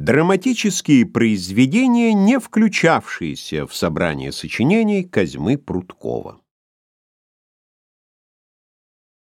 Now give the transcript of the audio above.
Драматические произведения, не включавшиеся в собрание сочинений Козьмы Пруткова.